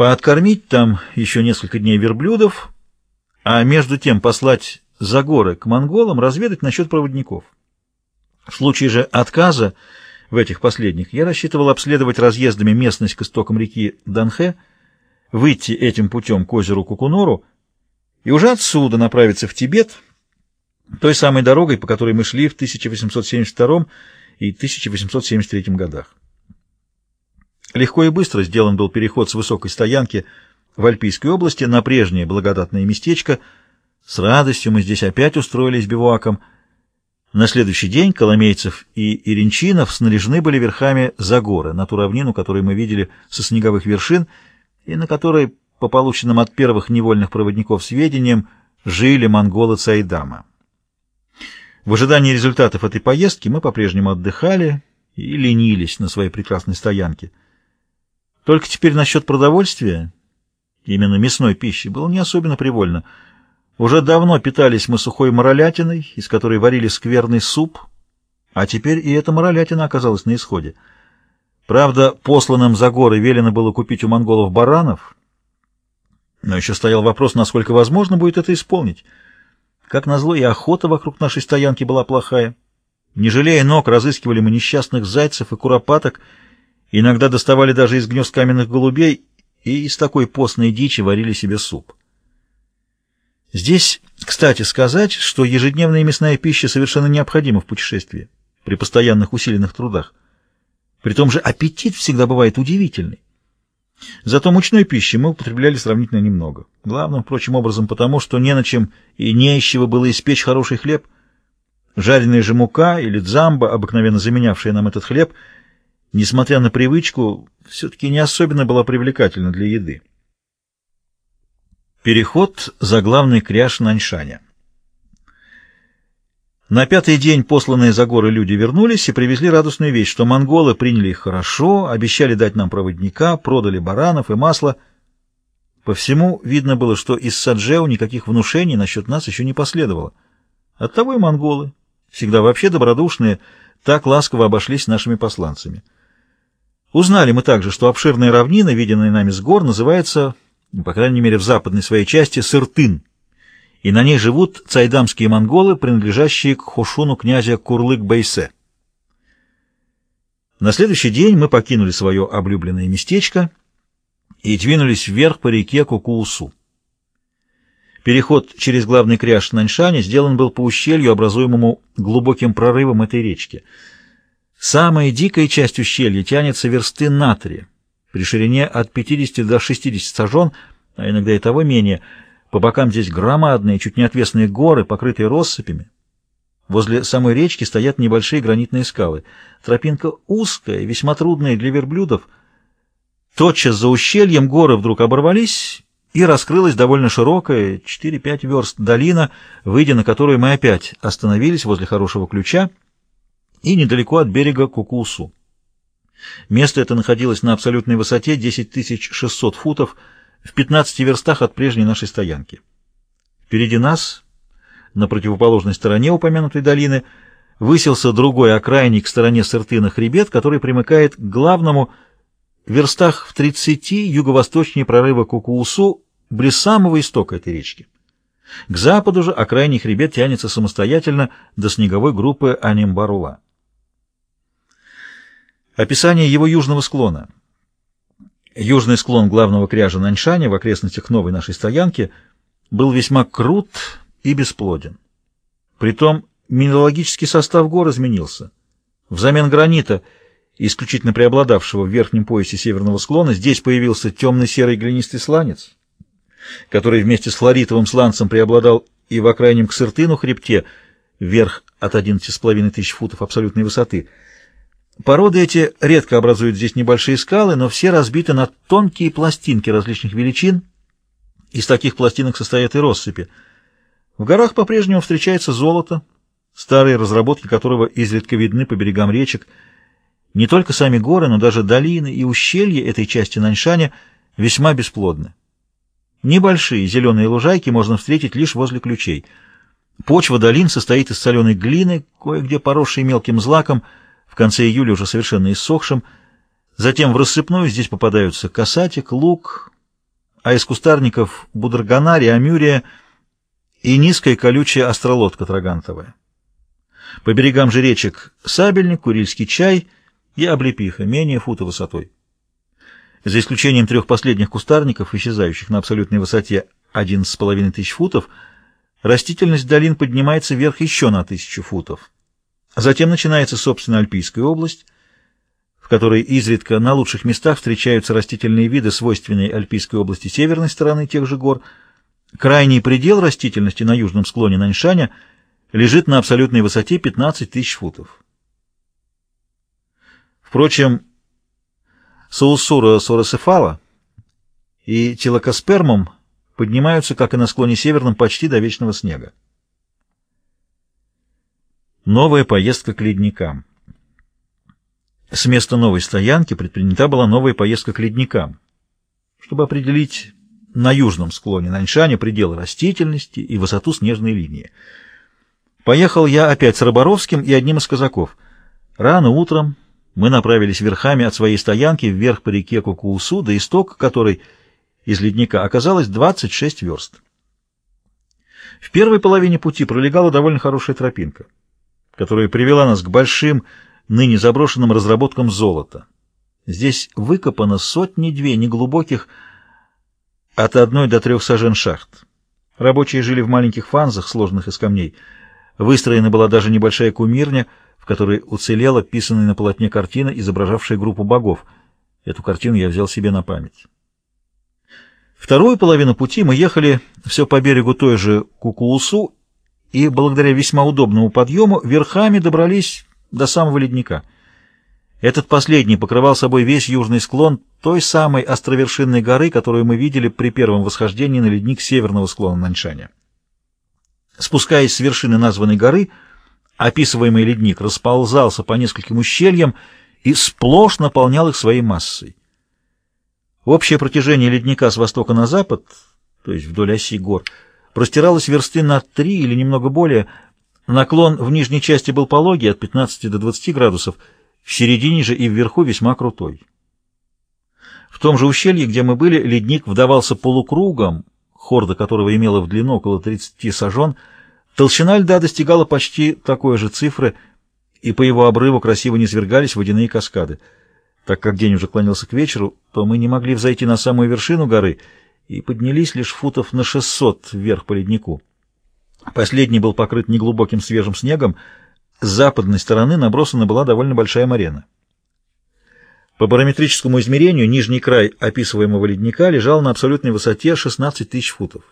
пооткормить там еще несколько дней верблюдов, а между тем послать за горы к монголам разведать насчет проводников. В случае же отказа в этих последних я рассчитывал обследовать разъездами местность к истокам реки Данхе, выйти этим путем к озеру Кукунору и уже отсюда направиться в Тибет, той самой дорогой, по которой мы шли в 1872 и 1873 годах. Легко и быстро сделан был переход с высокой стоянки в Альпийской области на прежнее благодатное местечко. С радостью мы здесь опять устроились бивуаком. На следующий день Коломейцев и Иринчинов снаряжены были верхами за горы, на ту равнину, которую мы видели со снеговых вершин, и на которой, по полученным от первых невольных проводников сведениям, жили монголы Цайдама. В ожидании результатов этой поездки мы по-прежнему отдыхали и ленились на своей прекрасной стоянке. Только теперь насчет продовольствия, именно мясной пищи, было не особенно привольно. Уже давно питались мы сухой моролятиной, из которой варили скверный суп, а теперь и эта моролятина оказалась на исходе. Правда, посланным за горы велено было купить у монголов баранов, но еще стоял вопрос, насколько возможно будет это исполнить. Как назло, и охота вокруг нашей стоянки была плохая. Не жалея ног, разыскивали мы несчастных зайцев и куропаток, Иногда доставали даже из гнезд каменных голубей и из такой постной дичи варили себе суп. Здесь, кстати, сказать, что ежедневная мясная пища совершенно необходима в путешествии, при постоянных усиленных трудах. При том же аппетит всегда бывает удивительный. Зато мучной пищи мы употребляли сравнительно немного. Главным, впрочем, образом потому, что не на чем и не из чего было испечь хороший хлеб. Жареная же мука или дзамба, обыкновенно заменявшая нам этот хлеб – несмотря на привычку, все-таки не особенно была привлекательна для еды. Переход за главный кряж Наньшаня. На пятый день посланные за горы люди вернулись и привезли радостную вещь, что монголы приняли их хорошо, обещали дать нам проводника, продали баранов и масло. По всему видно было, что из Саджеу никаких внушений насчет нас еще не последовало. Оттого и монголы, всегда вообще добродушные, так ласково обошлись с нашими посланцами. Узнали мы также, что обширная равнина, виденная нами с гор, называется, по крайней мере в западной своей части, Сыртын, и на ней живут цайдамские монголы, принадлежащие к хошуну князя Курлык-Байсе. На следующий день мы покинули свое облюбленное местечко и двинулись вверх по реке Кукуусу. Переход через главный кряж Наньшаня сделан был по ущелью, образуемому глубоким прорывом этой речки — Самая дикая часть ущелья тянется версты на три, при ширине от 50 до 60 сажен, а иногда и того менее. По бокам здесь громадные, чуть не отвесные горы, покрытые россыпями. Возле самой речки стоят небольшие гранитные скалы. Тропинка узкая, весьма трудная для верблюдов. Тотчас за ущельем горы вдруг оборвались, и раскрылась довольно широкая, 4-5 верст долина, выйдя на которую мы опять остановились возле хорошего ключа, и недалеко от берега Кукусу. Место это находилось на абсолютной высоте 10 600 футов в 15 верстах от прежней нашей стоянки. Впереди нас, на противоположной стороне упомянутой долины, высился другой окрайник к стороне Сыртына хребет, который примыкает к главному верстах в 30 юго-восточнее прорыва Кукуусу, близ самого истока этой речки. К западу же окрайний хребет тянется самостоятельно до снеговой группы Анимбарула. Описание его южного склона. Южный склон главного кряжа Наньшаня в окрестностях новой нашей стоянки был весьма крут и бесплоден. Притом минералогический состав гор изменился. Взамен гранита, исключительно преобладавшего в верхнем поясе северного склона, здесь появился темно-серый глинистый сланец, который вместе с флоритовым сланцем преобладал и в окраинном Ксыртыну хребте, вверх от 11,5 тысяч футов абсолютной высоты – Породы эти редко образуют здесь небольшие скалы, но все разбиты на тонкие пластинки различных величин. Из таких пластинок состоят и россыпи. В горах по-прежнему встречается золото, старые разработки которого изредка видны по берегам речек. Не только сами горы, но даже долины и ущелья этой части Наньшаня весьма бесплодны. Небольшие зеленые лужайки можно встретить лишь возле ключей. Почва долин состоит из соленой глины, кое-где поросшей мелким злаком, в конце июля уже совершенно иссохшим. Затем в рассыпную здесь попадаются касатик, лук, а из кустарников бударганария, амюрия и низкая колючая остролодка трагантовая. По берегам же речек сабельник, курильский чай и облепиха, менее фута высотой. За исключением трех последних кустарников, исчезающих на абсолютной высоте 11,5 тысяч футов, растительность долин поднимается вверх еще на тысячу футов. Затем начинается, собственно, Альпийская область, в которой изредка на лучших местах встречаются растительные виды, свойственные Альпийской области северной стороны тех же гор. Крайний предел растительности на южном склоне Наньшаня лежит на абсолютной высоте 15 тысяч футов. Впрочем, Саусура соросефала и Телокоспермум поднимаются, как и на склоне северном, почти до вечного снега. Новая поездка к ледникам. С места новой стоянки предпринята была новая поездка к ледникам, чтобы определить на южном склоне Наньшаня пределы растительности и высоту снежной линии. Поехал я опять с Роборовским и одним из казаков. Рано утром мы направились верхами от своей стоянки вверх по реке Кукуусу, до истока которой из ледника оказалось 26 верст. В первой половине пути пролегала довольно хорошая тропинка которая привела нас к большим, ныне заброшенным разработкам золота. Здесь выкопано сотни-две неглубоких от одной до трех сажен шахт. Рабочие жили в маленьких фанзах, сложенных из камней. Выстроена была даже небольшая кумирня, в которой уцелела писанная на полотне картина, изображавшая группу богов. Эту картину я взял себе на память. Вторую половину пути мы ехали все по берегу той же Кукуусу и благодаря весьма удобному подъему верхами добрались до самого ледника. Этот последний покрывал собой весь южный склон той самой островершинной горы, которую мы видели при первом восхождении на ледник северного склона Наньшаня. Спускаясь с вершины названной горы, описываемый ледник расползался по нескольким ущельям и сплошь наполнял их своей массой. Общее протяжение ледника с востока на запад, то есть вдоль оси гор, простиралась версты на три или немного более. Наклон в нижней части был пологий от 15 до 20 градусов, в середине же и вверху весьма крутой. В том же ущелье, где мы были, ледник вдавался полукругом, хорда которого имела в длину около 30 сажен, толщина льда достигала почти такой же цифры, и по его обрыву красиво низвергались водяные каскады. Так как день уже клонился к вечеру, то мы не могли взойти на самую вершину горы — и поднялись лишь футов на 600 вверх по леднику. Последний был покрыт неглубоким свежим снегом, с западной стороны набросана была довольно большая марена. По барометрическому измерению нижний край описываемого ледника лежал на абсолютной высоте 16 тысяч футов.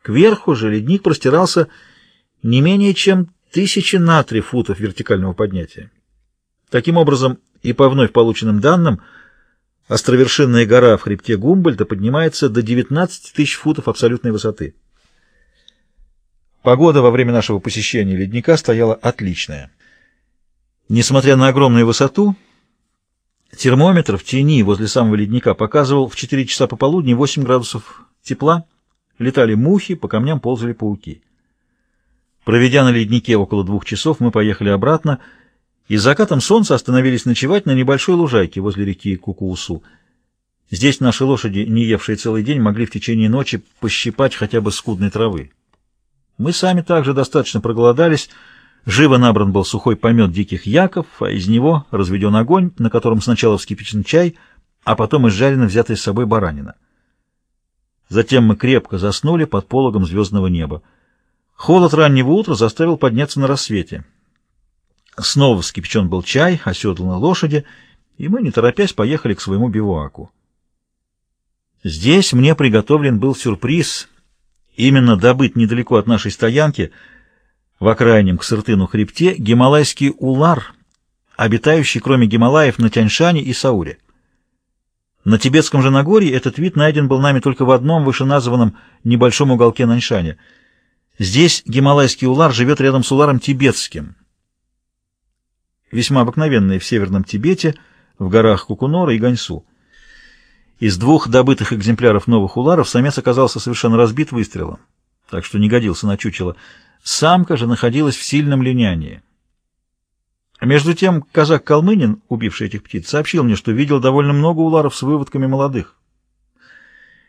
Кверху же ледник простирался не менее чем тысячи на три футов вертикального поднятия. Таким образом, и по вновь полученным данным – Островершинная гора в хребте Гумбольда поднимается до 19 тысяч футов абсолютной высоты. Погода во время нашего посещения ледника стояла отличная. Несмотря на огромную высоту, термометр в тени возле самого ледника показывал в 4 часа пополудни 8 градусов тепла, летали мухи, по камням ползали пауки. Проведя на леднике около двух часов, мы поехали обратно, и закатом солнца остановились ночевать на небольшой лужайке возле реки Кукуусу. Здесь наши лошади, не евшие целый день, могли в течение ночи пощипать хотя бы скудной травы. Мы сами также достаточно проголодались. Живо набран был сухой помет диких яков, а из него разведен огонь, на котором сначала вскипячен чай, а потом изжарена взятая с собой баранина. Затем мы крепко заснули под пологом звездного неба. Холод раннего утра заставил подняться на рассвете. Снова вскипячен был чай, оседланы лошади, и мы, не торопясь, поехали к своему бивуаку. Здесь мне приготовлен был сюрприз, именно добыть недалеко от нашей стоянки, в окраинном к Сыртыну хребте, гималайский улар, обитающий кроме Гималаев на Тяньшане и Сауре. На Тибетском же Нагорье этот вид найден был нами только в одном вышеназванном небольшом уголке Наньшаня. Здесь гималайский улар живет рядом с уларом тибетским — весьма обыкновенные в Северном Тибете, в горах Кукунора и Ганьсу. Из двух добытых экземпляров новых уларов самец оказался совершенно разбит выстрелом, так что не годился на чучело. Самка же находилась в сильном линянии. Между тем казак Калмынин, убивший этих птиц, сообщил мне, что видел довольно много уларов с выводками молодых.